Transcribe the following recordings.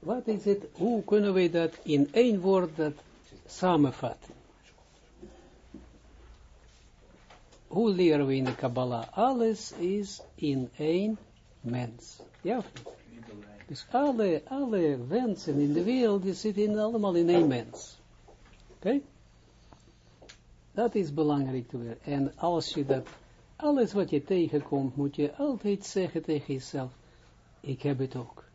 wat is het, hoe kunnen we dat in één woord dat samenvatten? Hoe leren we in de Kabbalah? Alles is in één mens. Ja? Dus alle, alle wensen in de wereld, zitten allemaal in één mens. Oké? Dat is belangrijk te weten. En als je dat, alles wat je tegenkomt, moet je altijd zeggen tegen jezelf, ik heb het ook.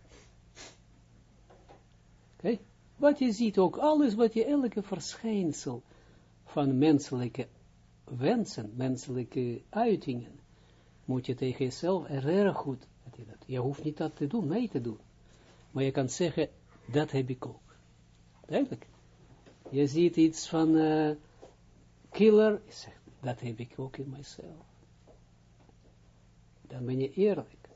Wat je ziet ook, alles wat je, elke verschijnsel van menselijke wensen, menselijke uitingen, moet je tegen jezelf erg goed, je, dat, je hoeft niet dat te doen, mee te doen. Maar je kan zeggen, dat heb ik ook. Duidelijk. Je ziet iets van uh, killer, zeg, dat heb ik ook in mijzelf. Dan ben je eerlijk.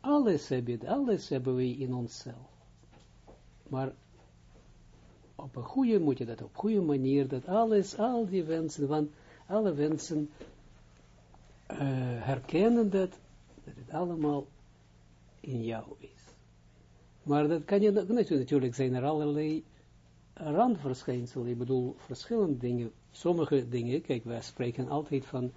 Alles, heb je, alles hebben we in onszelf. Maar op een goede, moet je dat op een goede manier, dat alles, al die wensen, want alle wensen uh, herkennen dat, dat het allemaal in jou is. Maar dat kan je, natuurlijk zijn er allerlei randverschijnselen, ik bedoel, verschillende dingen, sommige dingen, kijk, wij spreken altijd van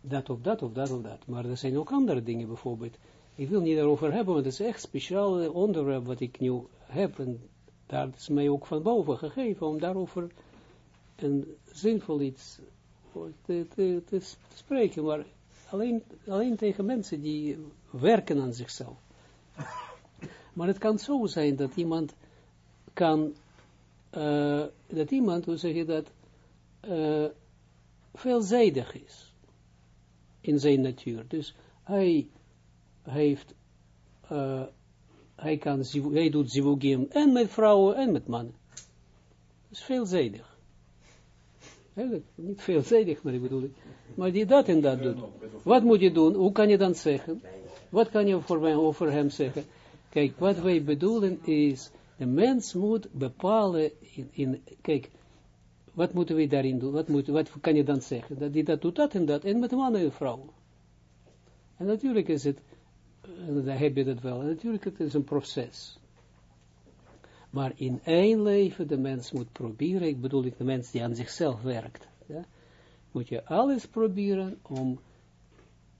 dat of dat of dat of dat, maar er zijn ook andere dingen, bijvoorbeeld, ik wil niet daarover hebben, want het is echt speciaal onderwerp wat ik nu heb, en daar is mij ook van boven gegeven, om daarover een zinvol iets te, spreken, maar alleen, alleen tegen mensen die werken aan zichzelf. Maar het kan zo zijn dat iemand kan, uh, dat iemand, hoe zeg je dat, uh, veelzijdig is in zijn natuur. Dus hij heeft, uh, hij, kan, hij doet zivugim en met vrouwen en met mannen. Dat is veelzijdig. Eigenlijk, niet veelzijdig, maar ik bedoel, maar die dat en dat doet. Wat moet je doen? Hoe kan je dan zeggen? Wat kan je voor mij over hem zeggen? Kijk, wat wij bedoelen is, de mens moet bepalen, in, in, kijk, wat moeten we daarin doen? Wat, moet, wat kan je dan zeggen? Dat die dat doet dat en dat, en met mannen en vrouwen. En natuurlijk is het, dan heb je dat wel, natuurlijk het is een proces. Maar in één leven, de mens moet proberen, ik bedoel de mens die aan zichzelf werkt, ja, moet je alles proberen om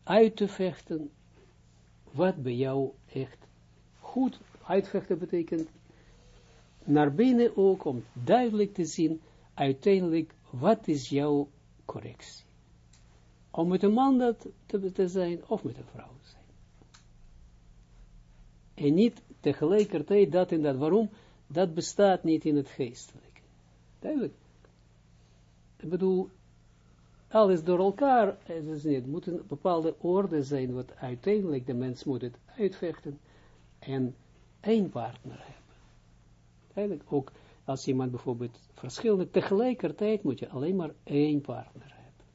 uit te vechten wat bij jou echt goed uitvechten betekent naar binnen ook om duidelijk te zien uiteindelijk wat is jouw correctie. Om met een man dat te, te zijn of met een vrouw zijn. En niet tegelijkertijd dat en dat. Waarom? Dat bestaat niet in het geestelijke. Duidelijk. Ik bedoel, alles door elkaar, het is niet, moet een bepaalde orde zijn, wat uiteindelijk de mens moet het uitvechten en één partner hebben. Eigenlijk ook als iemand bijvoorbeeld verschillende, tegelijkertijd moet je alleen maar één partner hebben.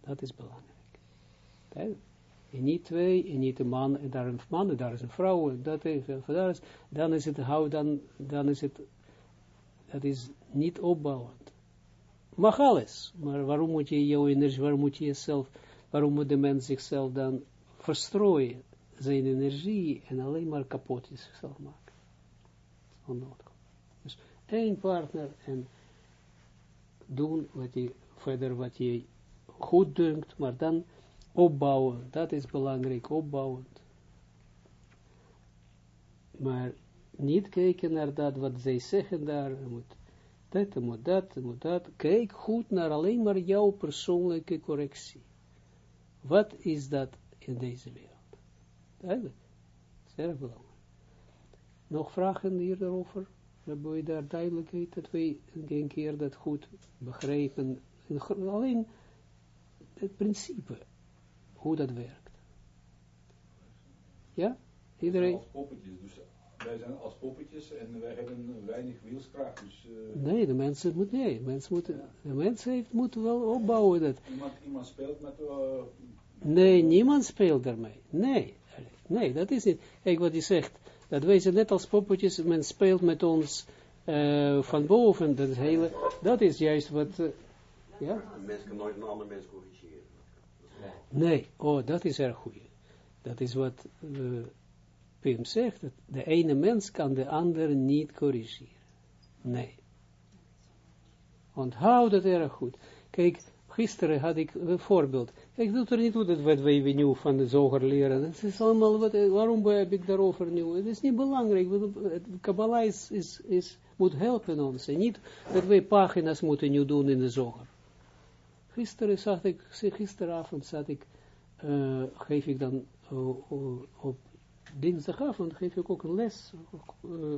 Dat is belangrijk. En niet twee, en niet een man, en daar een man, en daar is een vrouw, en dat is, daar is, dan is het, hou, dan, dan is het, dat is niet opbouwend. Mag alles, maar waarom moet je jouw energie, waarom moet je jezelf, waarom moet de mens zichzelf dan verstrooien? zijn energie en alleen maar kapot is zichzelf maken. Onnodig. Dus één partner en doen wat je, verder wat je goed dunkt, maar dan opbouwen, dat is belangrijk, opbouwend. Maar niet kijken naar dat wat zij zeggen daar, moet dat, moet dat, moet dat. Kijk goed naar alleen maar jouw persoonlijke correctie. Wat is dat in deze wereld? Eigenlijk. Zeer belangrijk. Nog vragen hier daarover? Hebben we daar duidelijkheid dat wij een keer dat goed begrijpen? Alleen het principe, hoe dat werkt. Ja? Iedereen? Als poppetjes, dus wij zijn als poppetjes en wij hebben weinig wielskracht. Dus, uh... Nee, de mensen moeten, nee, de mens moet, de mens heeft, moet wel opbouwen dat. Iemand, iemand speelt met... Uh... Nee, niemand speelt daarmee. Nee. Nee, dat is niet. Kijk wat hij zegt. Dat wij zijn net als poppetjes, men speelt met ons uh, van boven, dat hele, dat is juist wat, uh, ja? Een mens kan nooit een ander mens corrigeren. Nee, oh, dat is erg goed. Dat is wat, uh, Pim zegt, de ene mens kan de ander niet corrigeren. Nee. Onthoud dat erg goed. Kijk, gisteren had ik een voorbeeld. Ik doe er niet toe dat wat wij nu van de zoger leren. Het is allemaal, wat, waarom heb ik daarover nu? Het is niet belangrijk. Kabbalah is, is, is, moet helpen ons. En niet dat wij pagina's moeten nu doen in de zoger. Gisteren zat ik, gisteravond zat ik, uh, geef ik dan uh, op dinsdagavond geef ik ook een les uh,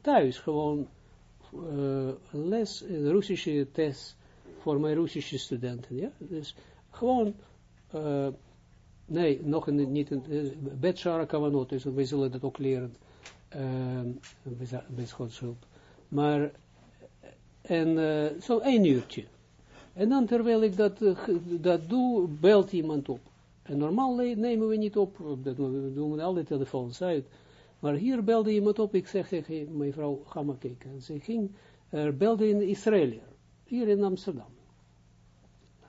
thuis, gewoon een les, een Russische test voor mijn Russische studenten, ja, dus gewoon, nee, nog een, niet een, Betshara Kavanot, dus wij zullen dat ook leren, bij Schotshulp, maar, en zo één uurtje, en dan terwijl ik dat, dat doe, belt iemand op. En normaal nemen we niet op, dat we doen alle telefoons uit. Maar hier belde iemand op, ik zeg tegen mijn vrouw, ga maar kijken. En ze ging, er belde in Israël, hier in Amsterdam.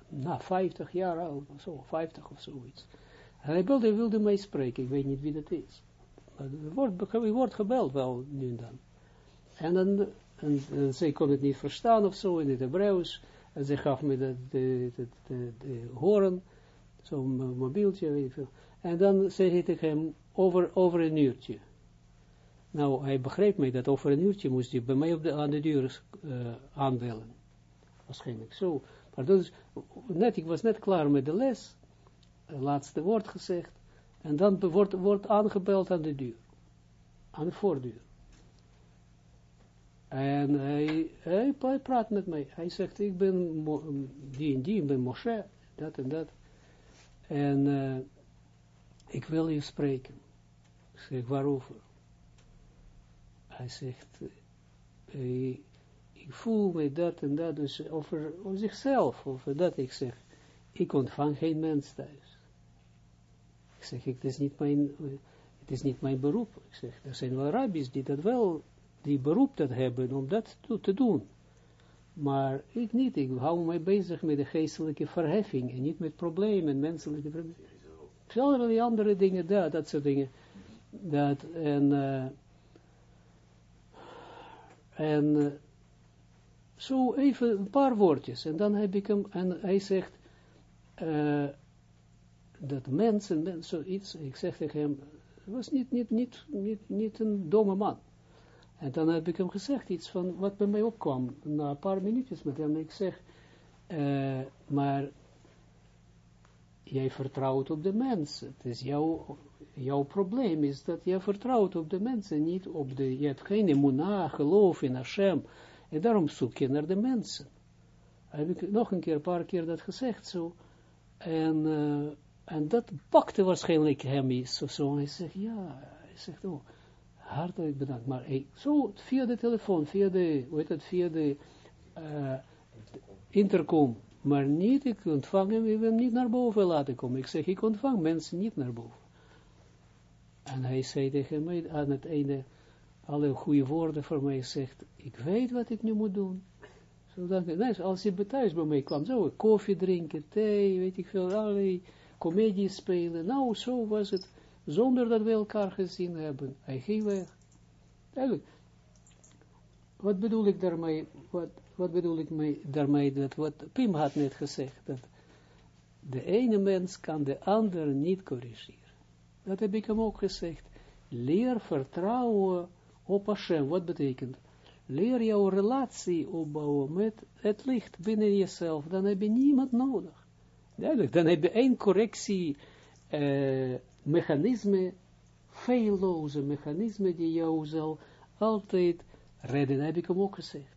Na 50 jaar oud, of zo, 50 of zoiets. Hij belde, wilde mij spreken, ik weet niet wie dat is. Maar er wordt, wordt gebeld wel, nu en dan. En dan, en, en zij kon het niet verstaan of zo, in het Hebreeuws. En ze gaf me de, de, horen zo'n mobieltje, weet ik veel. En dan zei ik tegen hem, over, over een uurtje. Nou, hij begreep mij dat over een uurtje moest hij bij mij op de, aan de deur uh, aanbellen. Waarschijnlijk zo. Maar is, net, ik was net klaar met de les, het laatste woord gezegd, en dan wordt, wordt aangebeld aan de deur. Aan de voordeur. En hij, hij, praat met mij. Hij zegt, ik ben die en die, ik ben Moshe, dat en dat. En uh, ik wil je spreken. Ik zeg, waarover? Hij zegt, uh, ik voel me dat en dat, dus over, over zichzelf, over dat ik zeg, ik ontvang geen mens thuis. Ik zeg, het is niet mijn, het is niet mijn beroep. Ik zeg, er zijn wel rabbis die dat wel, die beroep dat hebben om dat te, doen. Maar ik niet, ik hou me bezig met de geestelijke verheffing en niet met problemen, menselijke problemen. Allerlei andere dingen, dat, dat soort dingen. Dat, en, uh, en uh, zo even een paar woordjes. En dan heb ik hem, en hij zegt, uh, dat mensen, mensen, zoiets, ik zeg tegen hem, was niet, niet, niet, niet, niet een domme man. En dan heb ik hem gezegd iets van wat bij mij opkwam, na een paar minuutjes met hem. Ik zeg, uh, maar jij vertrouwt op de mensen. Het is jouw, jouw probleem is dat jij vertrouwt op de mensen, niet op de, je hebt geen emuna, geloof in Hashem. En daarom zoek je naar de mensen. Heb ik nog een keer, een paar keer dat gezegd zo. En, uh, en dat pakte waarschijnlijk hem zo, zo. Hij zegt, ja, hij zegt, oh hartelijk bedankt. Maar hey, zo via de telefoon, via de, hoe heet het, via de uh, intercom, maar niet, ik ontvang hem, ik hem niet naar boven laten komen. Ik zeg, ik ontvang mensen niet naar boven. En hij zei tegen mij aan het einde, alle goede woorden voor mij zegt, ik weet wat ik nu moet doen. Zodat, nee, als hij thuis bij mij kwam, zo, koffie drinken, thee, weet ik veel, allerlei comedie spelen. Nou, zo was het zonder dat we elkaar gezien hebben. Hij ging weg. Eigenlijk, wat bedoel ik daarmee, wat, wat bedoel ik mee, daarmee, dat wat Pim had net gezegd, dat de ene mens kan de ander niet corrigeren. Dat heb ik hem ook gezegd. Leer vertrouwen op Hashem. Wat betekent? Leer jouw relatie opbouwen met het licht binnen jezelf. Dan heb je niemand nodig. Duidelijk, dan heb je één correctie uh, mechanisme, feilloze mechanisme die jou zal altijd redden, heb ik hem ook gezegd.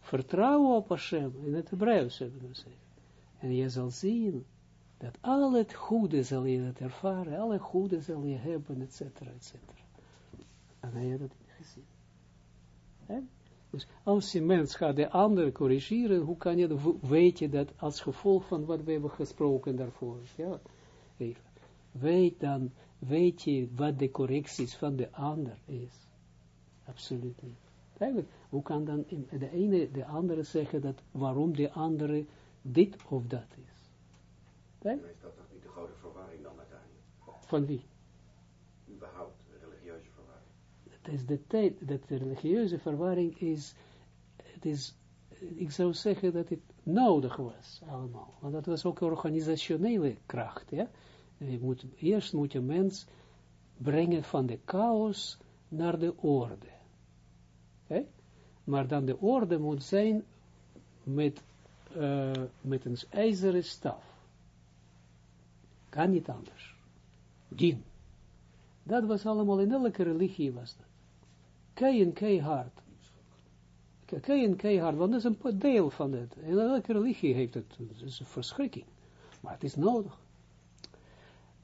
Vertrouwen op Hashem, in het Hebreeuws hebben we gezegd. En je zal zien dat al het goede zal je het ervaren, alle goede zal je hebben, et cetera, et cetera. En hij had het gezien. He? Dus als je mens gaat de ander corrigeren, hoe kan je, weet je dat als gevolg van wat we hebben gesproken daarvoor? Ja, weet dan, weet je wat de correcties van de ander is. Absoluut niet. Eigenlijk, hoe kan dan de ene de andere zeggen dat waarom de andere dit of dat is? Is dat toch niet de grote verwarring dan uiteindelijk? Van wie? Überhaupt. religieuze verwarring. Het is de tijd, dat de religieuze verwarring is, het is, ik zou zeggen dat het nodig was, allemaal. Want dat was ook organisationele kracht, ja. Je moet, eerst moet je mens brengen van de chaos naar de orde. Maar dan de orde moet zijn met, uh, met een ijzeren staf. Kan niet anders. Dien. Dat was allemaal in elke religie was dat. Kei keihard. Kei en keihard, want dat is een deel van het. In elke religie heeft het, het is een verschrikking. Maar het is nodig.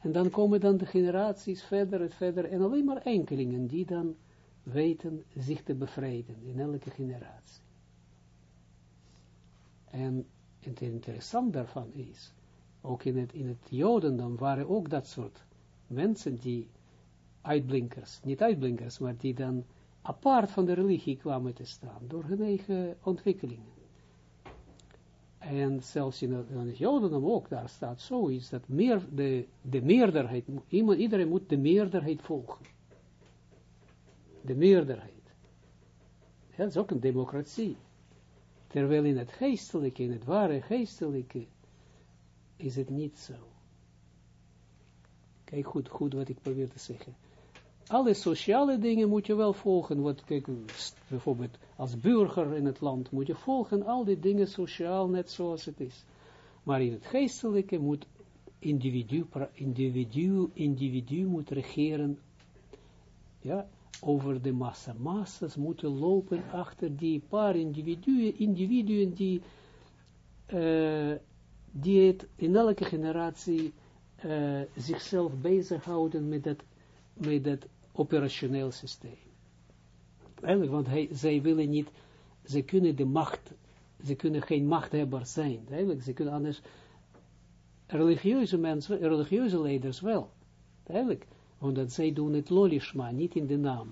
En dan komen dan de generaties verder en verder, en alleen maar enkelingen die dan weten zich te bevrijden in elke generatie. En het interessant daarvan is, ook in het, in het Jodendom waren ook dat soort mensen die uitblinkers, niet uitblinkers, maar die dan apart van de religie kwamen te staan, door hun eigen ontwikkelingen. En zelfs in het, Jodendom ook, daar staat zoiets, dat meer, de, de meerderheid, iemand, iedereen moet de meerderheid volgen. De meerderheid. dat is ook een democratie. Terwijl in het geestelijke, in het ware geestelijke, is het niet zo. Kijk goed, goed wat ik probeer te zeggen. Alle sociale dingen moet je wel volgen. Wat, kijk, bijvoorbeeld als burger in het land moet je volgen al die dingen sociaal net zoals het is. Maar in het geestelijke moet individu, individu, individu moet regeren ja, over de massa. Massa's moeten lopen achter die paar individuen, individuen die, uh, die het in elke generatie uh, zichzelf bezighouden met dat, met dat operationeel systeem. Eigenlijk, want hij, zij willen niet, ze kunnen de macht, ze kunnen geen machthebber zijn. Eigenlijk, ze kunnen anders, religieuze mensen, religieuze leiders wel. Eigenlijk, omdat zij doen het lolishma, niet in de naam.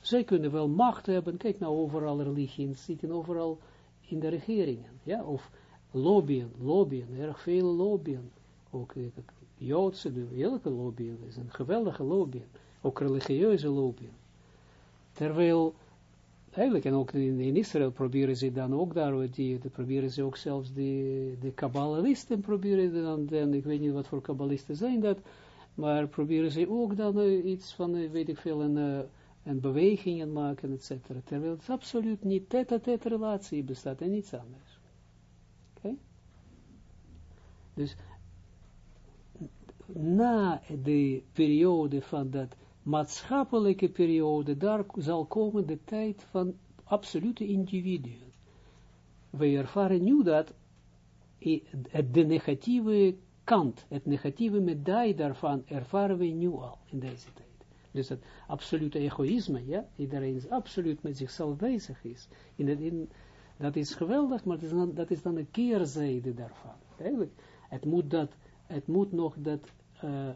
Zij kunnen wel macht hebben, kijk nou overal religieën, zitten overal in de regeringen, ja, of lobbyen, lobbyen, erg veel lobbyen. Ook eh, Joodse, elke lobbyen is een geweldige lobbyen ook religieuze lopen. Terwijl, eigenlijk, en ook in, Israël proberen ze dan ook daar, die, proberen ze ook zelfs de, de kabbalisten proberen dan, dan, ik weet niet wat voor kabbalisten zijn dat, maar proberen ze ook dan uh, iets van, uh, weet ik veel, een, uh, een bewegingen maken, et cetera. Terwijl het absoluut niet tête-à-tête relatie bestaat en niets anders. Oké? Dus, na de periode van dat maatschappelijke periode, daar zal komen de tijd van absolute individuen. We ervaren nu dat de negatieve kant, het negatieve medaille daarvan ervaren we nu al in deze tijd. Dus het absolute egoïsme, ja, iedereen is absoluut met zichzelf bezig is. In, dat is geweldig, maar dat is, dan, dat is dan een keerzijde daarvan. Eigenlijk, het moet dat, het moet nog dat uh,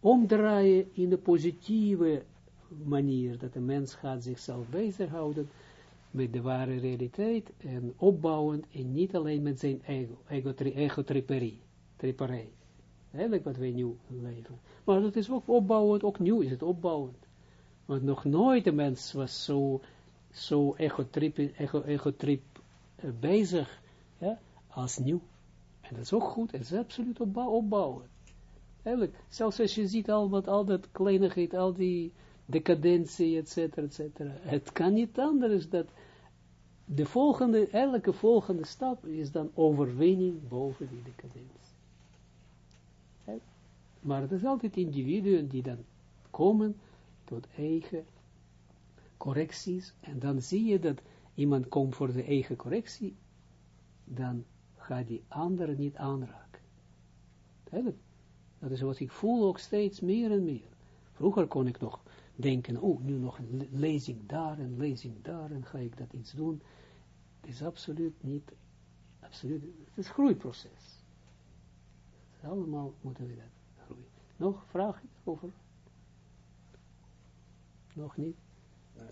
omdraaien in de positieve manier, dat de mens gaat zichzelf bezighouden met de ware realiteit en opbouwen en niet alleen met zijn ego, ego, ego tripperie, tripperij. Eigenlijk wat wij nu leven. Maar dat is ook opbouwend, ook nieuw is het opbouwend. Want nog nooit de mens was zo, zo ego-trip ego, ego trip, uh, bezig als nieuw. En dat is ook goed, het is absoluut opbouwend. Eigenlijk, zelfs als je ziet al wat, al dat kleinigheid, al die decadentie, et cetera, et cetera. Het kan niet anders dat de volgende, elke volgende stap is dan overwinning boven die decadentie. Maar het is altijd individuen die dan komen tot eigen correcties. En dan zie je dat iemand komt voor de eigen correctie, dan gaat die andere niet aanraken. Dat is wat ik voel ook steeds meer en meer. Vroeger kon ik nog denken, oh, nu nog een lezing daar en lezing daar en ga ik dat iets doen. Het is absoluut niet, absoluut, het is groeiproces. Allemaal moeten we dat groeien. Nog vragen over? Nog niet? Nou.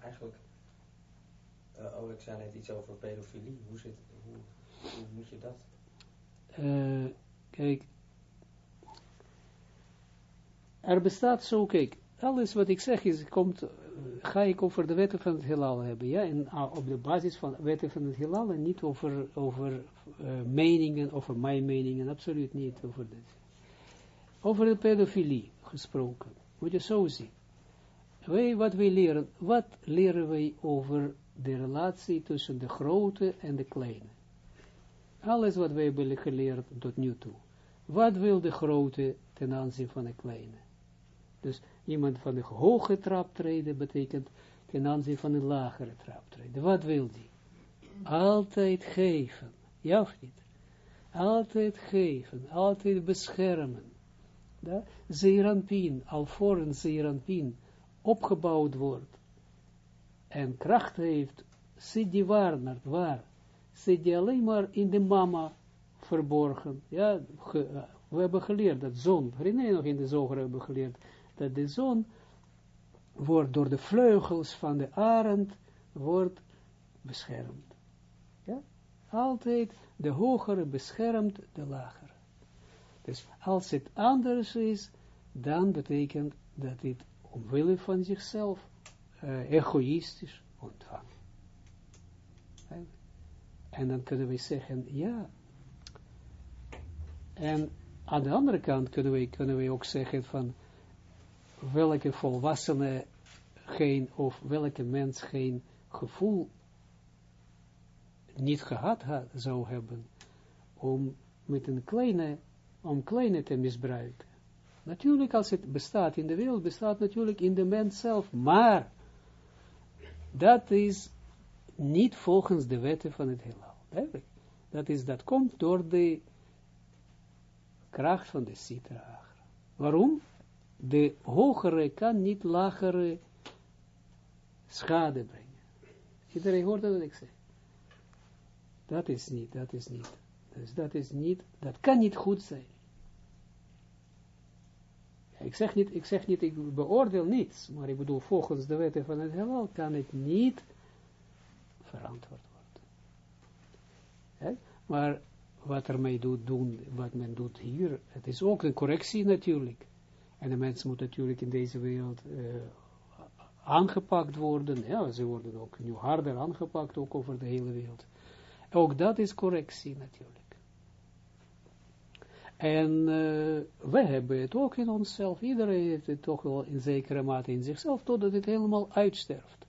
Eigenlijk, uh, oh, ik zei net iets over pedofilie. Hoe, zit, hoe, moet je dat? Uh, kijk, er bestaat zo, kijk, alles wat ik zeg is, komt, eh, ga ik over de wetten van het heelal hebben, ja, en ah, op de basis van wetten van het heelal en niet over, over eh, meningen, over mijn meningen, absoluut niet over dit. Over de pedofilie gesproken, moet je zo zien. Wij, wat wij leren, wat leren wij over de relatie tussen de grote en de kleine? Alles wat wij hebben geleerd tot nu toe. Wat wil de grote ten aanzien van de kleine? Dus iemand van de hoge traptreden betekent ten aanzien van een lagere traptreden. Wat wil die? Altijd geven. Ja of niet? Altijd geven. Altijd beschermen. Ja? Zeeranpien, alvorens Zeeranpien opgebouwd wordt en kracht heeft, zit die waar naar waar? Zit die alleen maar in de mama verborgen? Ja, we hebben geleerd dat zon, je nog in de zoger hebben geleerd, dat de zon wordt door de vleugels van de arend, wordt beschermd. Ja? Altijd de hogere beschermt de lagere. Dus als het anders is, dan betekent dat het omwille van zichzelf uh, egoïstisch ontvangt. En dan kunnen we zeggen, ja. En aan de andere kant kunnen we, kunnen we ook zeggen van, welke volwassene geen, of welke mens geen gevoel niet gehad had, zou hebben, om met een kleine, om kleine te misbruiken. Natuurlijk, als het bestaat in de wereld, bestaat natuurlijk in de mens zelf, maar dat is niet volgens de wetten van het heelal. Dat, is, dat komt door de kracht van de citra. Waarom? de hogere kan niet lagere schade brengen. Iedereen hoort dat ik zeg. Dat is niet, dat is niet. Dus dat is niet, dat kan niet goed zijn. Ik zeg niet, ik zeg niet, ik beoordeel niets, maar ik bedoel, volgens de wetten van het heelal kan het niet verantwoord worden. Maar wat ermee doet doen, wat men doet hier, het is ook een correctie natuurlijk. En de mensen moet natuurlijk in deze wereld uh, aangepakt worden. Ja, ze worden ook nu harder aangepakt, ook over de hele wereld. Ook dat is correctie natuurlijk. En uh, wij hebben het ook in onszelf. Iedereen heeft het toch wel in zekere mate in zichzelf, totdat het helemaal uitsterft.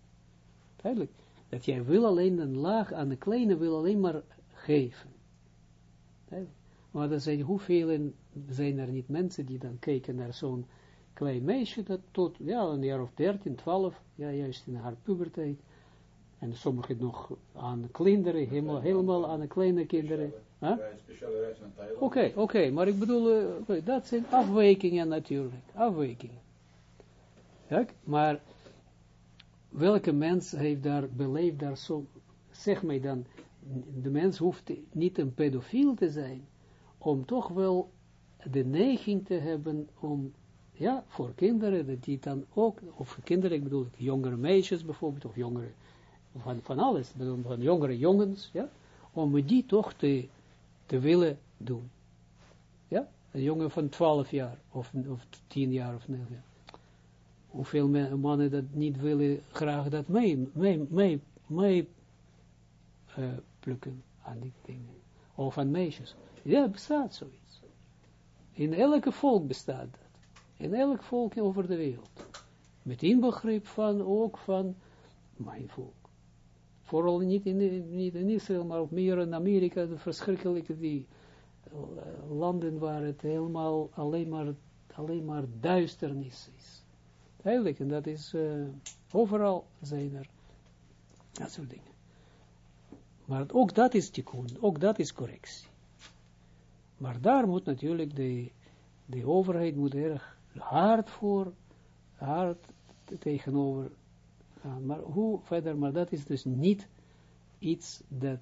Duidelijk. Dat jij wil alleen een laag aan de kleine wil alleen maar geven. Duidelijk. Maar er zijn hoeveel zijn er niet mensen die dan kijken naar zo'n klein meisje dat tot ja, een jaar of 13, 12, ja, juist in haar puberteit. En sommigen nog aan kinderen, helemaal, helemaal aan de kleine kinderen. Oké, oké, maar ik bedoel, uh, dat zijn afwijkingen natuurlijk, afwijkingen. Ja, maar welke mens heeft daar, beleefd daar zo, zeg mij dan, de mens hoeft niet een pedofiel te zijn, om toch wel de neiging te hebben om, ja, voor kinderen, dat die dan ook, of kinderen, ik bedoel, jongere meisjes bijvoorbeeld, of jongere, van, van alles, van jongere jongens, ja, om die toch te, te willen doen. Ja, een jongen van 12 jaar, of, of 10 jaar, of 9 jaar. Hoeveel mannen dat niet willen, graag dat mee, mee, mee, uh, plukken aan die dingen. Of aan meisjes. Ja, bestaat zoiets. In elke volk bestaat dat. In elk volk over de wereld. Met inbegrip van, ook van mijn volk. Vooral niet in, niet in Israël, maar ook meer in Amerika, de verschrikkelijke die uh, landen waar het helemaal alleen maar, alleen maar duisternis is. Eigenlijk, en dat is, uh, overal zijn er dat soort dingen. Maar ook dat is tikkun, ook dat is correctie. Maar daar moet natuurlijk de, de overheid moet erg hard voor, hard tegenover Maar hoe verder, maar dat is dus niet iets dat,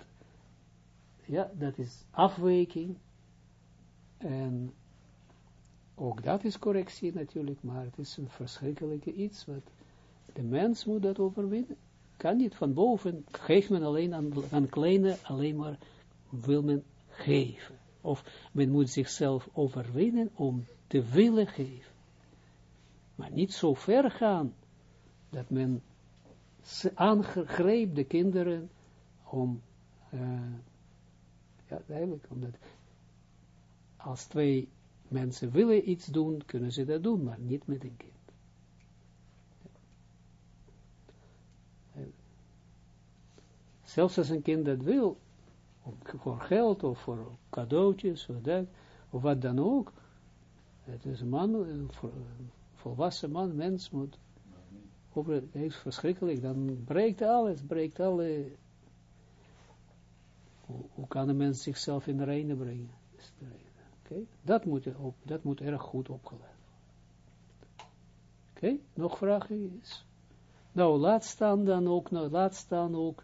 ja, dat is afwijking. En ook dat is correctie natuurlijk, maar het is een verschrikkelijke iets, wat de mens moet dat overwinnen. Kan niet van boven, geeft men alleen aan, aan kleine, alleen maar wil men geven. Of men moet zichzelf overwinnen om te willen geven. Maar niet zo ver gaan, dat men aangreep de kinderen om, uh, ja, eigenlijk, omdat als twee mensen willen iets doen, kunnen ze dat doen, maar niet met een kind. Zelfs als een kind dat wil, voor geld of voor cadeautjes of, dat, of wat dan ook, het is een man, een volwassen man, mens moet, het is verschrikkelijk, dan breekt alles, breekt alle, hoe, kan een mens zichzelf in de reine brengen? Oké, dat, moet, op, dat moet erg goed opgelet Oké, nog vragen? Is? Nou, laat staan dan ook, laat staan ook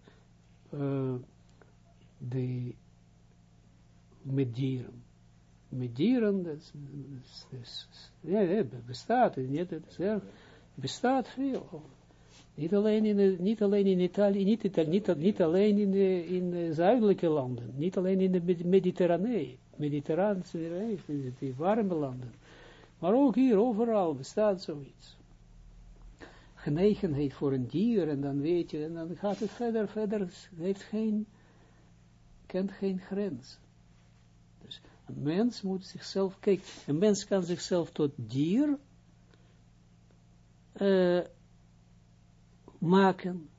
uh, de, met dieren. Met dieren, dat, is, ja, bestaat, niet, het is bestaat veel. Niet alleen in, niet alleen in Italië, niet, niet, niet alleen in de, in de zuidelijke landen, niet alleen in de Mediterranee, Mediterraanse, die warme landen, maar ook hier, overal bestaat zoiets genegenheid voor een dier, en dan weet je, en dan gaat het verder, verder, het heeft geen, kent geen grens. Dus een mens moet zichzelf, kijk, een mens kan zichzelf tot dier uh, maken,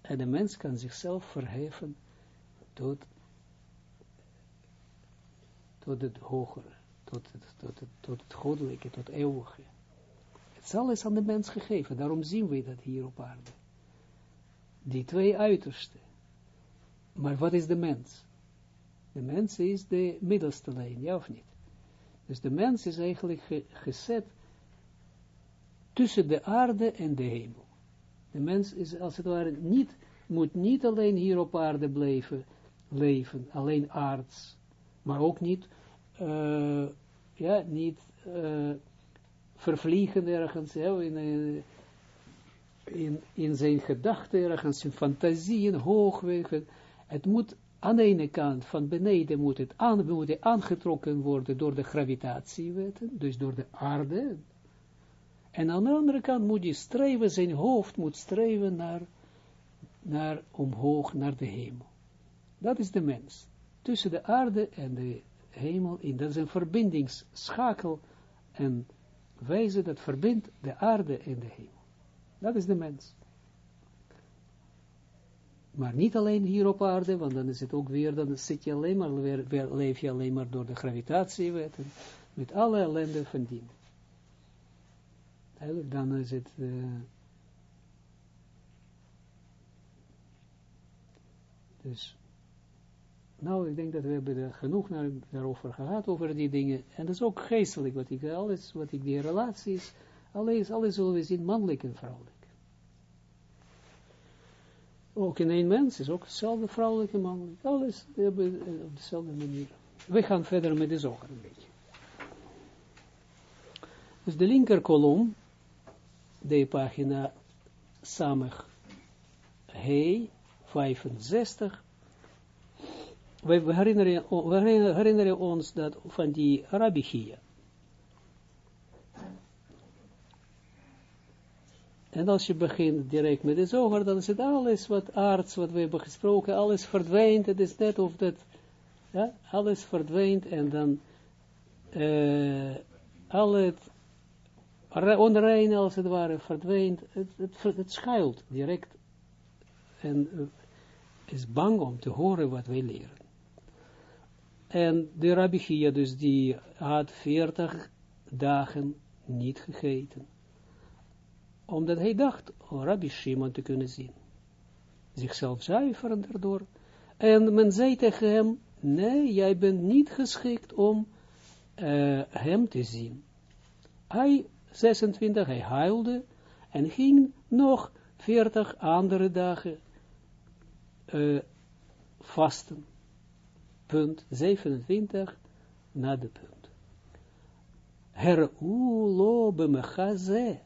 en een mens kan zichzelf verheffen tot, tot het hogere, tot het, tot het, tot het goddelijke, tot eeuwige. Het is alles aan de mens gegeven. Daarom zien we dat hier op aarde. Die twee uitersten. Maar wat is de mens? De mens is de middelste lijn, ja of niet? Dus de mens is eigenlijk gezet tussen de aarde en de hemel. De mens is als het ware niet, moet niet alleen hier op aarde blijven leven, alleen aards, maar ook niet, uh, ja, niet uh, vervliegen ergens, in, in, in zijn gedachten ergens, in fantasieën, hoogwegen. Het moet aan de ene kant, van beneden moet het, aan, moet aangetrokken worden door de gravitatieweten, dus door de aarde. En aan de andere kant moet hij streven, zijn hoofd moet streven naar, naar omhoog, naar de hemel. Dat is de mens. Tussen de aarde en de hemel, in, dat is een verbindingsschakel en wijze dat verbindt de aarde en de hemel. Dat is de mens. Maar niet alleen hier op aarde, want dan is het ook weer, dan zit je alleen maar, weer, leef je alleen maar door de gravitatiewetten, met alle ellende van dien. Eigenlijk dan is het, uh, dus nou, ik denk dat we hebben er genoeg naar, daarover gehad, over die dingen. En dat is ook geestelijk, wat ik, alles, wat ik, die relaties, alles, alles zullen we zien, mannelijk en vrouwelijk. Ook in één mens is ook hetzelfde vrouwelijk en mannelijk. Alles hebben op dezelfde manier. We gaan verder met de zoger een beetje. Dus de linker kolom, de pagina Samig He, 65, we, herinneren, we herinneren ons dat van die Rabbi En als je begint direct met de zoger, dan is het alles wat arts, wat we hebben gesproken, alles verdwijnt. Het is net of dat, alles verdwijnt en dan uh, al het onrein als het ware verdwijnt. Het, het, het schuilt direct en uh, is bang om te horen wat wij leren. En de Rabbi dus die had veertig dagen niet gegeten. Omdat hij dacht, oh, Rabbi Shimon te kunnen zien. Zichzelf zuiveren daardoor. En men zei tegen hem, nee, jij bent niet geschikt om uh, hem te zien. Hij, 26, hij huilde en ging nog 40 andere dagen uh, vasten punt 27 na de punt. Herulo b'mechaze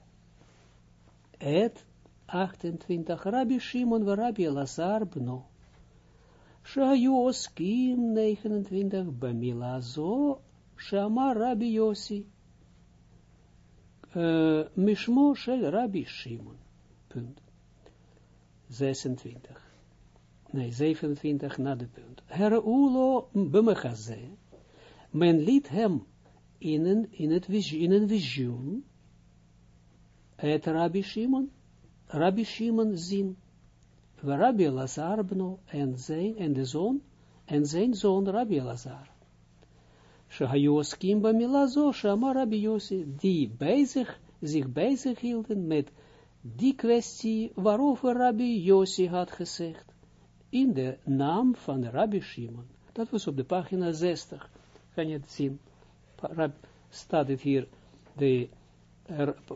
et 28 Rabbi Shimon wa Rabbi Lazar bno. Oskim 29 b'mila zo shama Rabbi Yossi. Uh, Mishmo shel Rabbi Shimon. Punt. 26. Nee, 27 na de punt. Her ulo b'mechaze. Men liet hem in een, in het, in een visioen het Rabbi Shimon, Rabbi Shimon zien. Rabbi Lazar bno en zijn, en de zoon, en zijn zoon Rabbi Lazar. Shahayos Kimba Milazo, Shama Rabbi Yossi, die bezig, zich bezig hielden met die kwestie waarover Rabbi Yossi had gezegd, in de naam van Rabbi Shimon. Dat was op de pagina 60. Kan je het zien? Staat het hier, de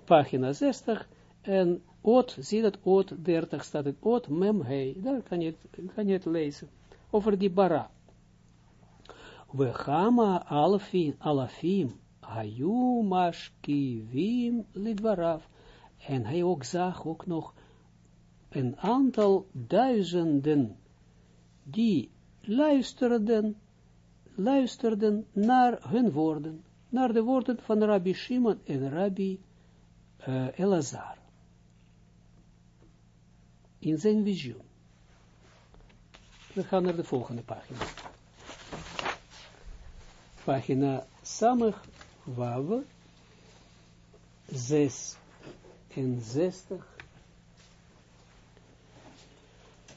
pagina 60, en oot, zie dat oot 30 staat het, oot mem hei, daar kan je, kan je het lezen, over die bara. We gama alfin, alafim, hayu mashkivim lidwarav, en hij ook zag ook nog een aantal duizenden die luisterden, luisterden naar hun woorden naar de woorden van Rabbi Shimon en Rabbi Elazar. In zijn visioen. We gaan naar de volgende pagina. Pagina Samach Wav 66.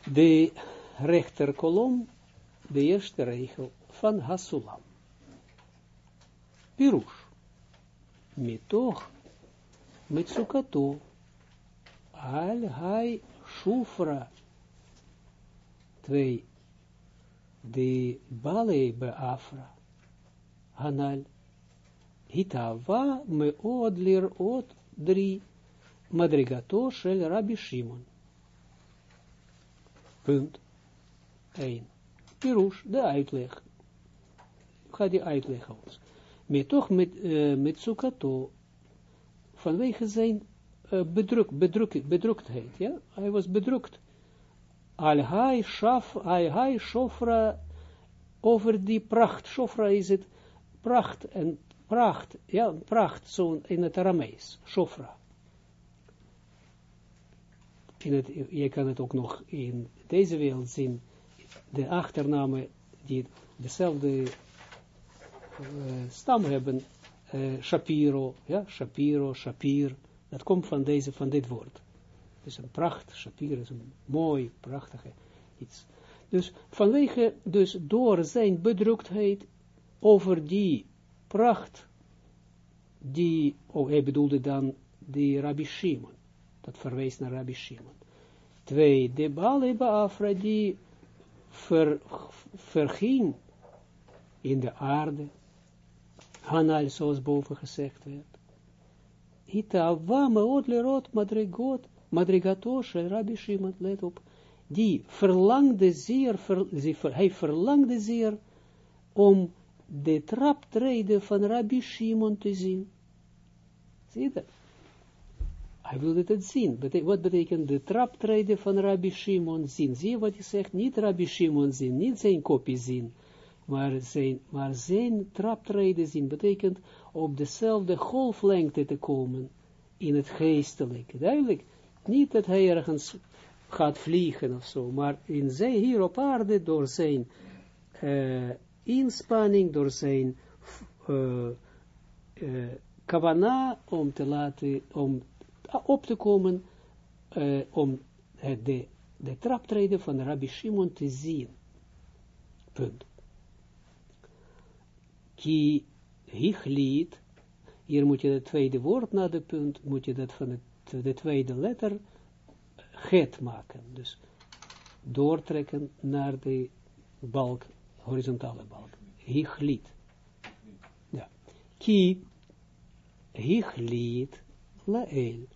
De rechterkolom, de eerste regel van Hasulam. Pirush. Mitoch Mitsukato. Al Hai Shufra. Twee. De Bale Beafra. Hanal. Hitava meod lir ot drie. Madrigato shel Rabbi Shimon. Punt 1. Pirush, de uitleg. Ga die uitleggen ons met toch met, met Sukato, vanwege zijn bedruk, bedruk, bedruktheid, ja, hij was bedrukt. Shaf, al-hai shofra, over die pracht, shofra is het pracht, en pracht, ja, pracht, zo in het Aramees, shofra. Je kan het ook nog in deze wereld zien, de achternamen die dezelfde uh, stam hebben, uh, Shapiro, ja, Shapiro, Shapir, dat komt van deze, van dit woord. Dus een pracht, Shapiro is een mooi, prachtige iets. Dus vanwege, dus door zijn bedruktheid over die pracht, die, oh, hij bedoelde dan die Rabbi Shimon, dat verwees naar Rabbi Shimon. Twee, de Bale Baafra, die ver, verging in de aarde, Hanal, zoals boven gezegd werd. Ita me od lerot madrigot, madrigato shel Rabbi Shimon, let op, die verlangde zeer, ver, hij verlangde zeer om de traptreden van Rabbi Shimon te zien. Zie je dat? Hij wilde het zien. wat betekent de traptreden van Rabbi Shimon zien? Zie je wat hij zegt? Niet Rabbi Shimon zien, niet zijn kopie zien maar zijn, maar zijn traptreden zien betekent op dezelfde golflengte te komen in het geestelijke. Duidelijk, niet dat hij ergens gaat vliegen of zo, maar in zijn, hier op aarde, door zijn uh, inspanning, door zijn uh, kavana, om te laten, om op te komen, om de, de traptreden van Rabbi Shimon te zien. Punt ki hichliet, hier moet je het tweede woord na de punt, moet je dat van het, de tweede letter het maken. Dus doortrekken naar de balk, horizontale balk. Hichliet. Ja. Ki hichliet lael.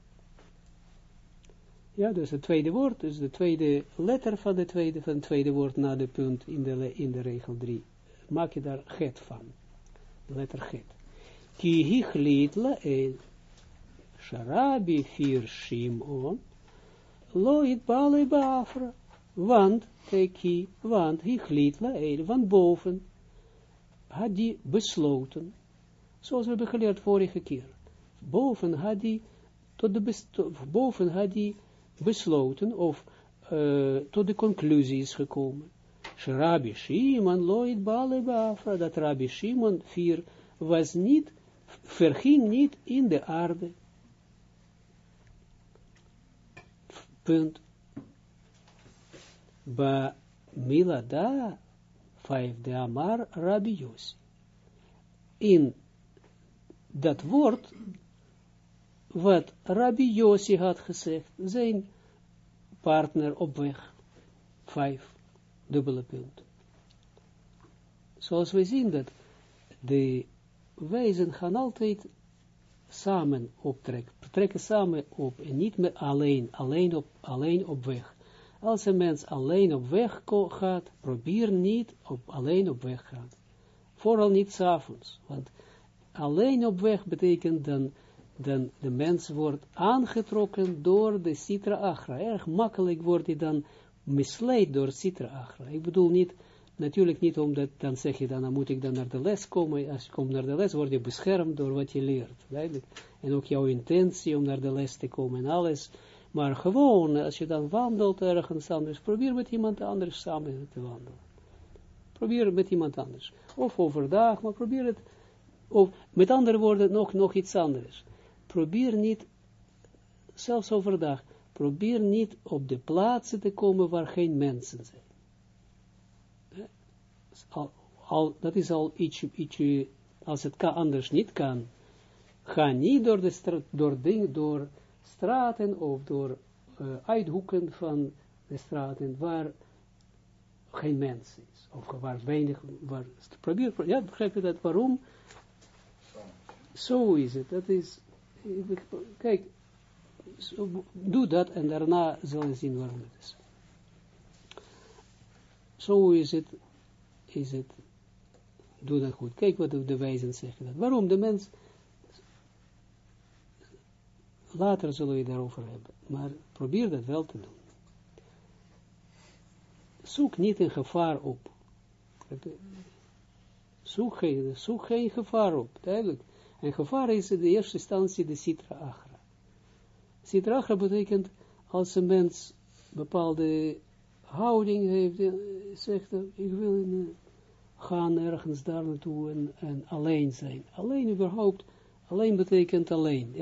Ja, dus het tweede woord, dus de tweede letter van, de tweede, van het tweede woord na de punt in de, in de regel 3. Maak je daar het van letter Get. Ki hichlit lael, sharabi fir shimon, loit bale bafra, want, ki, want hichlit lael, van boven, had die besloten, zoals we hebben geleerd vorige keer, boven had hij, tot de boven had hij besloten, of uh, tot de conclusie is gekomen. Rabbi Shimon loit bale bafra, dat Rabbi Shimon vier was niet, verging niet in de aarde. Punt. Ba milada, vijfde amar Rabbi. In dat woord, wat Rabbi Yossi had gezegd, zijn partner op weg. Vijf, dubbele punt. Zoals we zien dat de wijzen gaan altijd samen optrekken, trekken samen op en niet meer alleen, alleen op, alleen op weg. Als een mens alleen op weg gaat, probeer niet op, alleen op weg gaan. Vooral niet s'avonds, want alleen op weg betekent dan, dan de mens wordt aangetrokken door de Sitra Achra. Erg makkelijk wordt hij dan misleid door Sitra Achra. Ik bedoel niet, natuurlijk niet omdat, dan zeg je dan, dan moet ik dan naar de les komen. Als je komt naar de les, word je beschermd door wat je leert. Duidelijk. En ook jouw intentie om naar de les te komen en alles. Maar gewoon, als je dan wandelt ergens anders, probeer met iemand anders samen te wandelen. Probeer met iemand anders. Of overdag, maar probeer het, of met andere woorden, nog, nog iets anders. Probeer niet, zelfs overdag, probeer niet op de plaatsen te komen waar geen mensen zijn. Al, dat is al iets, iets als het kan, anders niet kan, ga niet door de door, ding, door straten of door uh, uithoeken van de straten waar geen mens is, of waar weinig, waar, probeer, ja, begrijp je dat, waarom? Zo is het, dat is, kijk, doe dat en daarna zal je zien waarom het is. Zo is het, is het, doe dat goed. Kijk wat de wijzen zeggen. Dat. Waarom de mens, later zullen we daarover hebben, maar probeer dat wel te doen. Zoek niet een gevaar op. Zoek geen, zoek gevaar op, duidelijk. En gevaar is in de eerste instantie de Sitra Achra. Sitra Achra betekent als een mens bepaalde houding heeft, zegt, ik wil in, gaan ergens daar naartoe en, alleen zijn. Alleen überhaupt, alleen betekent alleen.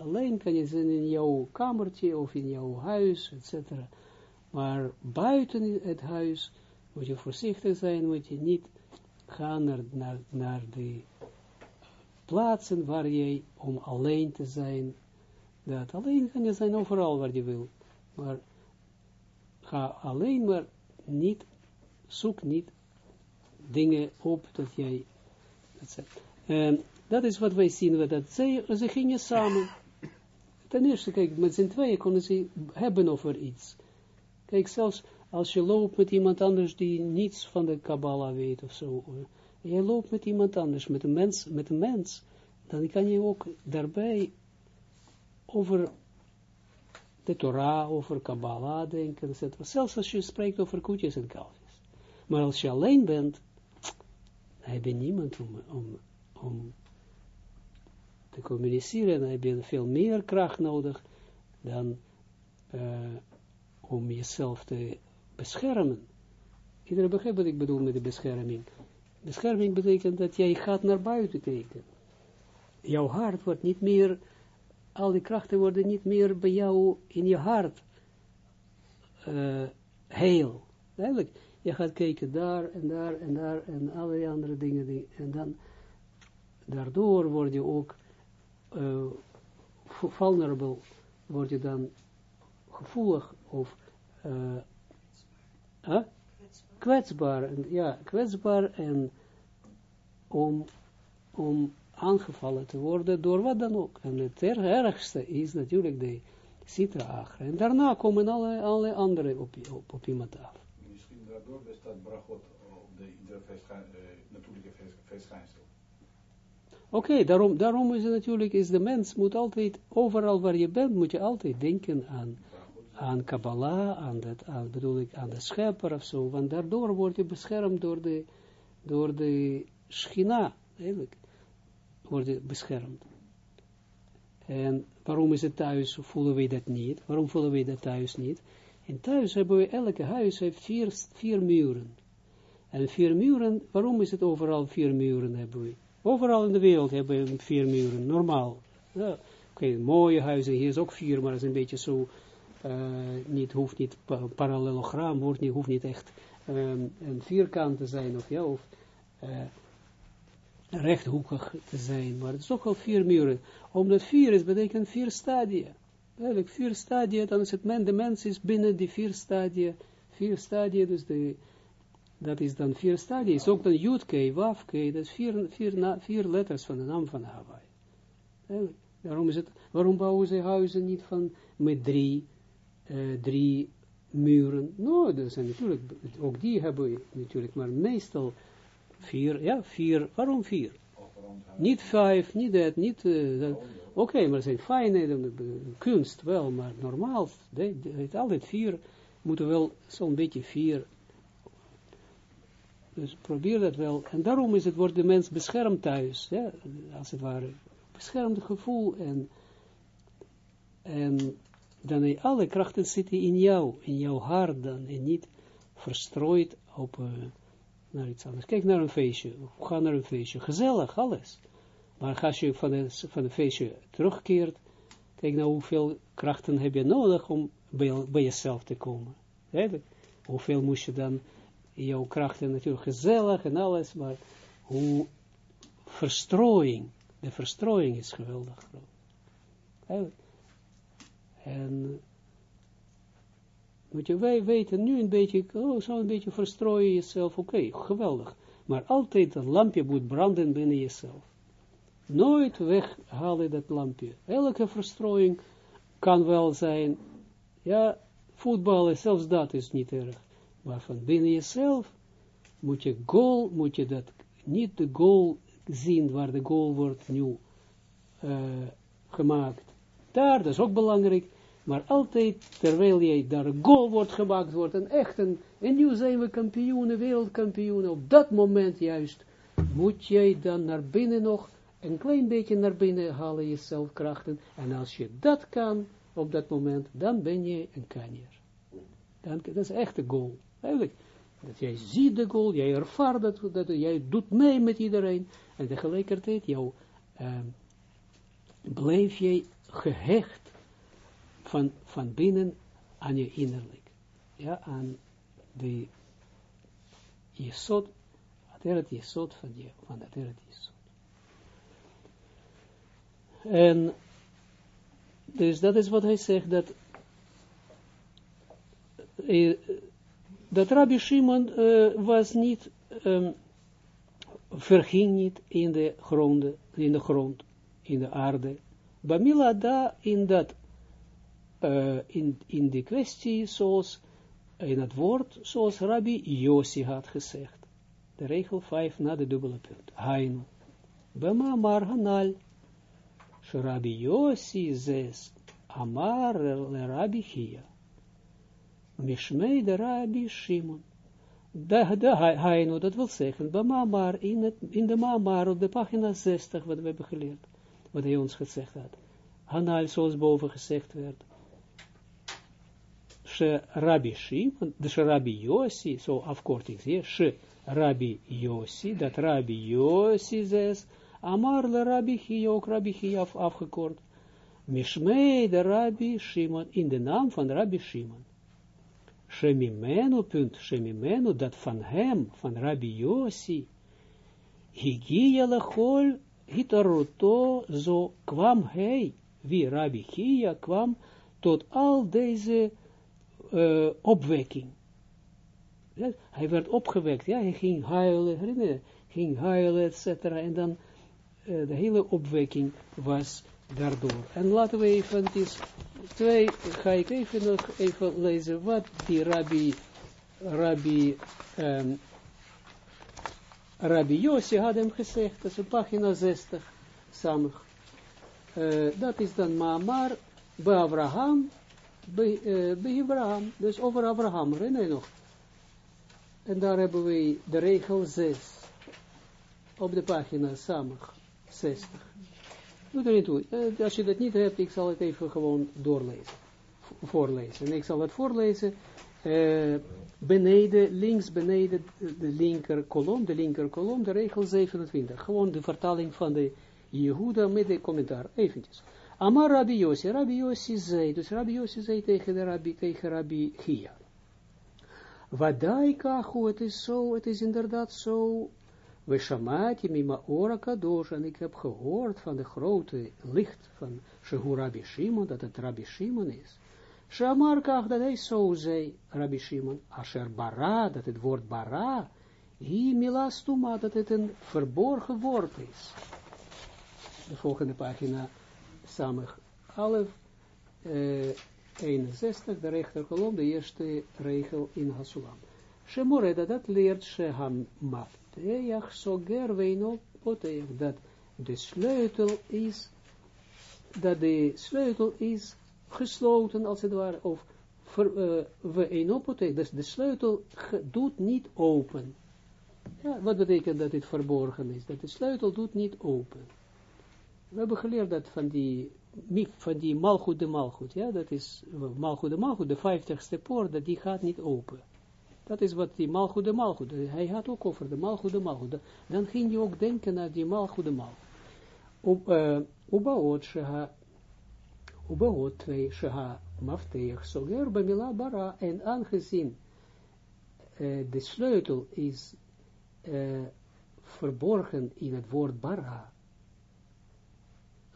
Alleen kan je zijn in jouw kamertje of in jouw huis, etc. Maar buiten het huis moet je voorzichtig zijn, moet je niet gaan naar, naar, naar de plaatsen waar je om alleen te zijn, dat alleen kan je zijn overal waar je wil, maar ga alleen maar niet, zoek niet dingen op dat jij, um, dat is wat wij zien, dat zij, ze gingen samen, ten eerste, kijk, met z'n tweeën konden ze hebben over iets, kijk, zelfs als je loopt met iemand anders die niets van de Kabbalah weet of zo, je loopt met iemand anders, met een mens, met een mens, dan kan je ook daarbij over de Torah, over Kabbalah denken. Zelfs als je spreekt over koetjes en kalfjes. Maar als je alleen bent, heb je niemand om, om te communiceren, dan heb je veel meer kracht nodig dan uh, om jezelf te beschermen. Iedereen begrijpt wat ik bedoel met de bescherming. Bescherming betekent dat jij gaat naar buiten kijken. Jouw hart wordt niet meer, al die krachten worden niet meer bij jou in je hart uh, heel. Eigenlijk, je gaat kijken daar en daar en daar en allerlei andere dingen. Die, en dan, daardoor word je ook uh, vulnerable, word je dan gevoelig of uh, huh? kwetsbaar, en, ja, kwetsbaar en om, om aangevallen te worden door wat dan ook. En het ergste is natuurlijk de Sitra Achra. En daarna komen alle, alle andere op, op, op iemand af. Misschien daardoor bestaat brachot op de iedere natuurlijke verschijnsel. Oké, daarom, daarom is het natuurlijk, is de mens moet altijd, overal waar je bent, moet je altijd denken aan aan Kabbalah, aan, dat, aan, bedoel ik, aan de schepper of zo, want daardoor word je beschermd door de, door de schina, eigenlijk, word je beschermd. En waarom is het thuis, voelen we dat niet? Waarom voelen we dat thuis niet? En thuis hebben we, elke huis heeft vier, vier muren. En vier muren, waarom is het overal vier muren hebben we? Overal in de wereld hebben we vier muren, normaal. Ja, Oké, mooie huizen, hier is ook vier, maar het is een beetje zo, uh, niet, hoeft niet pa parallelogram, wordt niet, hoeft niet echt um, een vierkant te zijn, of ja, uh, rechthoekig te zijn, maar het is ook al vier muren. Omdat vier is, betekent vier stadia. Eigenlijk vier stadia, dan is het men, de mens is binnen die vier stadia, vier stadia, dus de, dat is dan vier stadia, ook dan Jutke, Wafke, dat is vier, vier, vier letters van de naam van Hawaii. Waarom, is het, waarom bouwen ze huizen niet van, met drie, uh, drie muren? Nou, dat zijn natuurlijk, ook die hebben natuurlijk, maar meestal vier, ja, vier, waarom vier? Niet vijf, niet dat, niet, uh, oké, okay, maar zijn fijne, kunst wel, maar normaal, het altijd vier, moeten wel zo'n beetje vier, dus probeer dat wel, en daarom is het, wordt de mens beschermd thuis, als het ware, beschermd gevoel, en, en dan alle krachten zitten in jou, in jouw hart dan, en niet verstrooid op... Uh, naar iets anders. Kijk naar een feestje. Ga naar een feestje. Gezellig, alles. Maar als je van een, van een feestje terugkeert, kijk nou hoeveel krachten heb je nodig om bij, bij jezelf te komen. Hoeveel moest je dan, jouw krachten natuurlijk gezellig en alles, maar hoe verstrooiing, de verstrooiing is geweldig. En moet je, wij weten nu een beetje, oh, zo een beetje verstrooien jezelf, oké, geweldig. Maar altijd dat lampje moet branden binnen jezelf. Nooit weghalen dat lampje. Elke verstrooiing kan wel zijn, ja, voetballen, zelfs dat is niet erg. Maar van binnen jezelf moet je goal, moet je dat, niet de goal zien waar de goal wordt nu uh, gemaakt. Daar, dat is ook belangrijk. Maar altijd, terwijl jij daar een goal wordt gemaakt, wordt een echt een, en nu zijn we kampioenen, wereldkampioenen, op dat moment juist, moet jij dan naar binnen nog, een klein beetje naar binnen halen, jezelf krachten, en als je dat kan, op dat moment, dan ben je een kanjer. Dat is echt de goal, Dat jij ziet de goal, jij ervaart dat, dat jij doet mee met iedereen, en tegelijkertijd, jou, uh, blijf jij gehecht van, van binnen aan je innerlijk. Ja, aan de jesot, het jesot van, je, van het jesot. En dus dat is wat hij zegt, dat uh, dat Rabbi Shimon uh, was niet, um, verging niet in de grond, in de grond, in de aarde. Bamila da in dat uh, in, in de kwestie zoals, in het woord, zoals Rabbi Yossi had gezegd. De regel 5 na de dubbele punt. Hainu. Bema mar hanal. Rabbi Yossi zes. Amar le Rabbi Chia. Mishmei de Rabbi Shimon. Da, hainu, dat wil zeggen, Bema in, het, in de Mamar op de pagina 60, wat we hebben geleerd. Wat hij ons gezegd had. Hanal, zoals boven gezegd werd she Rabbi Shimon, dus Rabbi Yossi, zo afkorting zie je, she Rabbi Yossi, dat Rabbi Yossi zes, Amar le Rabbi Chia, ook Rabbi Chia af, afgekort, Mishmei de Rabbi Shimon, in de naam van Rabbi Shimon. Shemimenu, punt, Shemimenu, dat van hem, van Rabbi Yossi, Higia lechol hitaruto, zo kwam hij, wie Rabbi Chia kwam, tot al deze opwekking. Hij werd opgewekt, ja, hij ging huilen, herinner ging huilen, et en dan de hele opwekking was daardoor. En laten we even, het is twee, ga ik even nog even lezen wat die rabbi, rabbi, um, rabbi Yossi had hem gezegd, dat is op pagina 60, samen. Uh, dat is dan Maamar, bij Abraham, bij, uh, bij Abraham, dus over Abraham, herinner je nog? En daar hebben we de regel 6 op de pagina Samach 60. Doe niet toe. Als je dat niet hebt, ik zal het even gewoon doorlezen. Voorlezen. En ik zal het voorlezen. eh, beneden, links beneden de, linker kolom, de linker kolom, de regel 27. Gewoon de vertaling van de Jehuda met de commentaar. Eventjes. Amar Rabbi Yossi. Rabbi Yossi zei, dus Rabbi Yossi zei tegen de Rabbi, tegen Rabbi Gia. Wadai kachu, het is zo, het is inderdaad zo. We shamati mima ora kadosh, en ik heb gehoord van de grote licht van Shehu Rabbi Shimon, dat het Rabbi Shimon is. Shamar kach, dat hij zo zei, Rabbi Shimon, asher bara, dat het woord bara, hi milastuma, dat het een verborgen woord is. De volgende pagina, samig alef, eh, 61, de rechterkolom, de eerste regel in Hasulam. Shemoreda, dat leert Sheham Mafteach Soger Weino Poteach, dat de sleutel is, dat de sleutel is gesloten, als het ware, of ver, uh, we enopoteach, dus de sleutel doet niet open. Ja, wat betekent dat dit verborgen is? Dat de sleutel doet niet open. We hebben geleerd dat van die, van die malgoed de malgoed, ja, dat is malgoed de malgoed, de vijftigste poort, dat die gaat niet open. Dat is wat die malgoed de malgoed, hij had ook over de malgoed de malgoed. Dan ging je ook denken aan die malgoed de malgoed. Ubaot sheha, ubaot twee sheha mafteach soger bamila bara, en aangezien uh, de sleutel is uh, verborgen in het woord bara,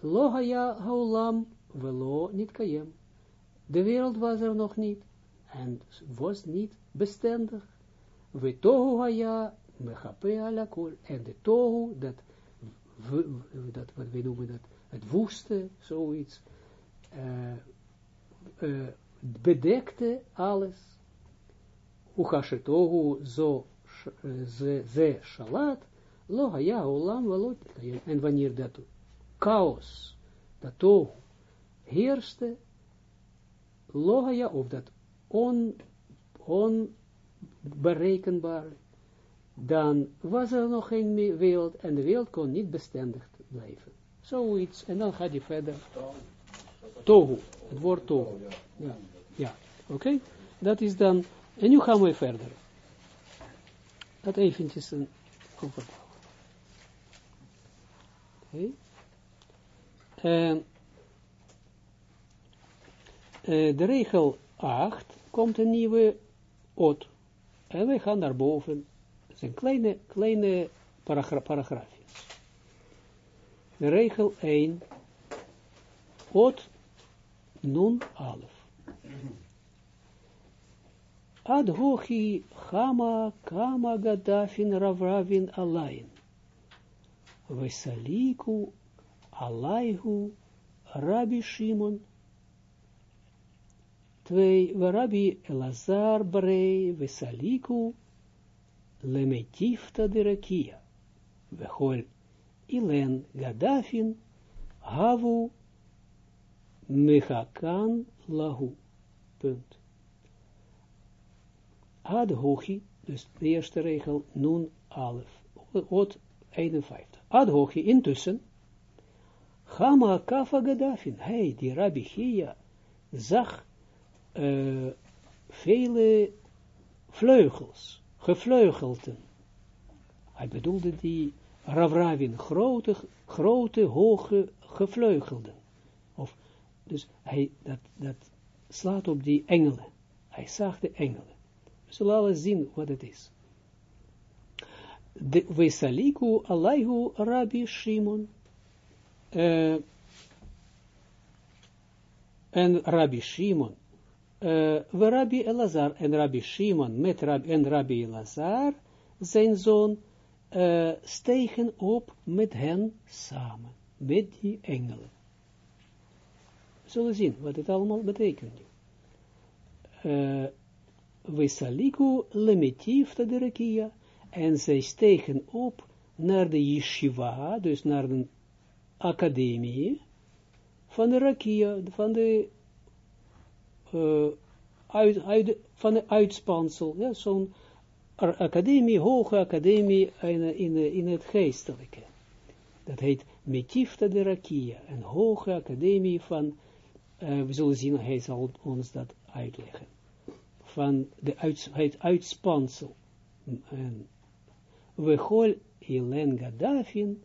Lo haya haolam velo niet kayem. De wereld was er nog niet en was niet bestendig. We tohu haya mechape alakol. En de tohu, dat, dat wat wij noemen dat, het woeste, zoiets, uh, uh, bedekte alles. Uchashe tohu zo ze, ze shalat, lo haya niet kayem. En wanneer dat chaos, dat toch heerste, logaya, of dat on, onberekenbaar, dan was er nog geen wereld, en de wereld kon niet bestendig blijven. Zoiets, en dan gaat hij verder. Tohu, het woord tohu. Ja, ja. oké, dat is dan, en nu gaan we verder. Dat eventjes een comfortabel. Oké. Uh, uh, de regel 8 komt een nieuwe ot. En we gaan naar boven. Het zijn kleine, kleine paragra paragraafjes. Regel 1. Ot nun alef. Ad hochi chama kama gadafin ravravin alain. Vesaliku Alaihu Rabbi Shimon. Twee, Rabbi Elazar Brei Vesaliku Lemetifta de Rakia. Vechol Ilen Gaddafin Havu Mechakan Lahu. Punt. Ad hochi, dus de eerste regel, nun alef, ot 51. Ad hochi, intussen, Hama Kafa Gaddafin, hij, die Rabbi zag uh, vele vleugels, gevleugelten. Hij bedoelde die Ravravin, grote, grote, hoge gevleugelden. Of, dus hij, dat, dat slaat op die engelen. Hij zag de engelen. We zullen alles zien wat het is. De Vesaliku Alaihu Rabbi Shimon. Uh, en Rabbi Shimon, uh, Rabbi Elazar en Rabbi Shimon met Rabbi, en Rabbi Elazar, zijn zoon, uh, stegen op met hen samen, met die engelen. We zullen zien wat het allemaal betekent. Uh, we saliku lemetief de rekia, en zij stegen op naar de yeshiva, dus naar de academie van de rakia, van de, uh, uit, uit, van de uitspansel, ja, zo'n academie, hoge academie in, in, het geestelijke. Dat heet metifta de rakia, een hoge academie van, uh, we zullen zien, hij zal ons dat uitleggen, van de het uitspansel, en we hol ilen gadafin,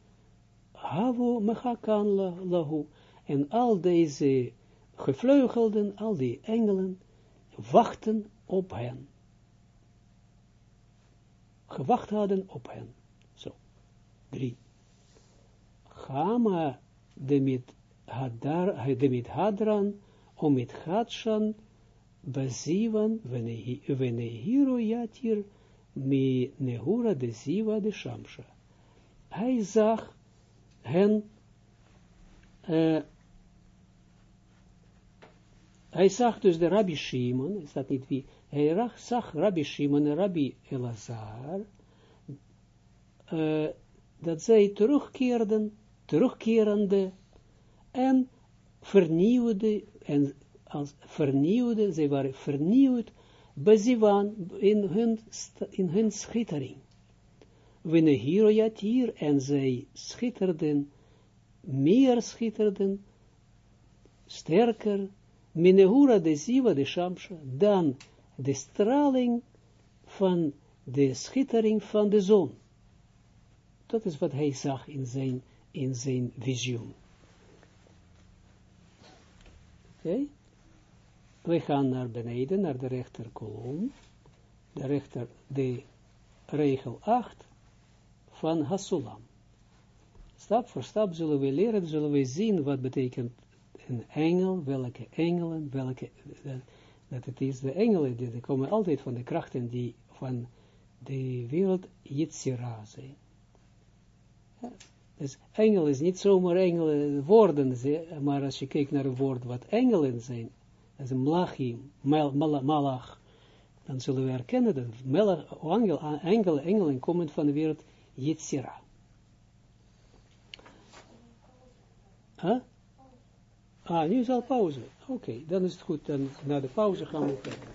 havo mechakan lahu, en al deze gevleugelden, al die engelen, wachten op hen. Gewacht hadden op hen. Zo. Drie. Gama de mit hadar, de mit hadran, om mit hadshan, bezivan, venehiro yatir, mi nehura de ziva de shamsha. Hij zag hen, uh, hij zag dus de Rabbi Shimon, is dat niet wie, hij zag Rabbi Shimon en Rabbi Elazar, uh, dat zij terugkeerden, terugkerende en vernieuwde, en als vernieuwde, zij waren vernieuwd, bezivan in hun, in hun schittering. Wanneer hier en zij schitterden, meer schitterden, sterker, Minehura de Ziva de Shamsha, dan de straling van de schittering van de zon. Dat is wat hij zag in zijn, in zijn visioen. Oké? We gaan naar beneden, naar de rechter kolom. De rechter, de regel 8 van Hasulam. Stap voor stap zullen we leren, zullen we zien wat betekent een engel, welke engelen, welke, dat, dat het is de engelen, die, komen altijd van de krachten die van de wereld Yitzira zijn. Dus engel is niet zomaar engelen, woorden, maar als je kijkt naar een woord wat engelen zijn, is een malachim, mal, mal, malach, dan zullen we erkennen dat melach, engel, engel, engelen komen van de wereld Yitzira. Huh? Ah, nu is al pauze. Oké, dan is het goed. Dan naar de pauze gaan we kijken.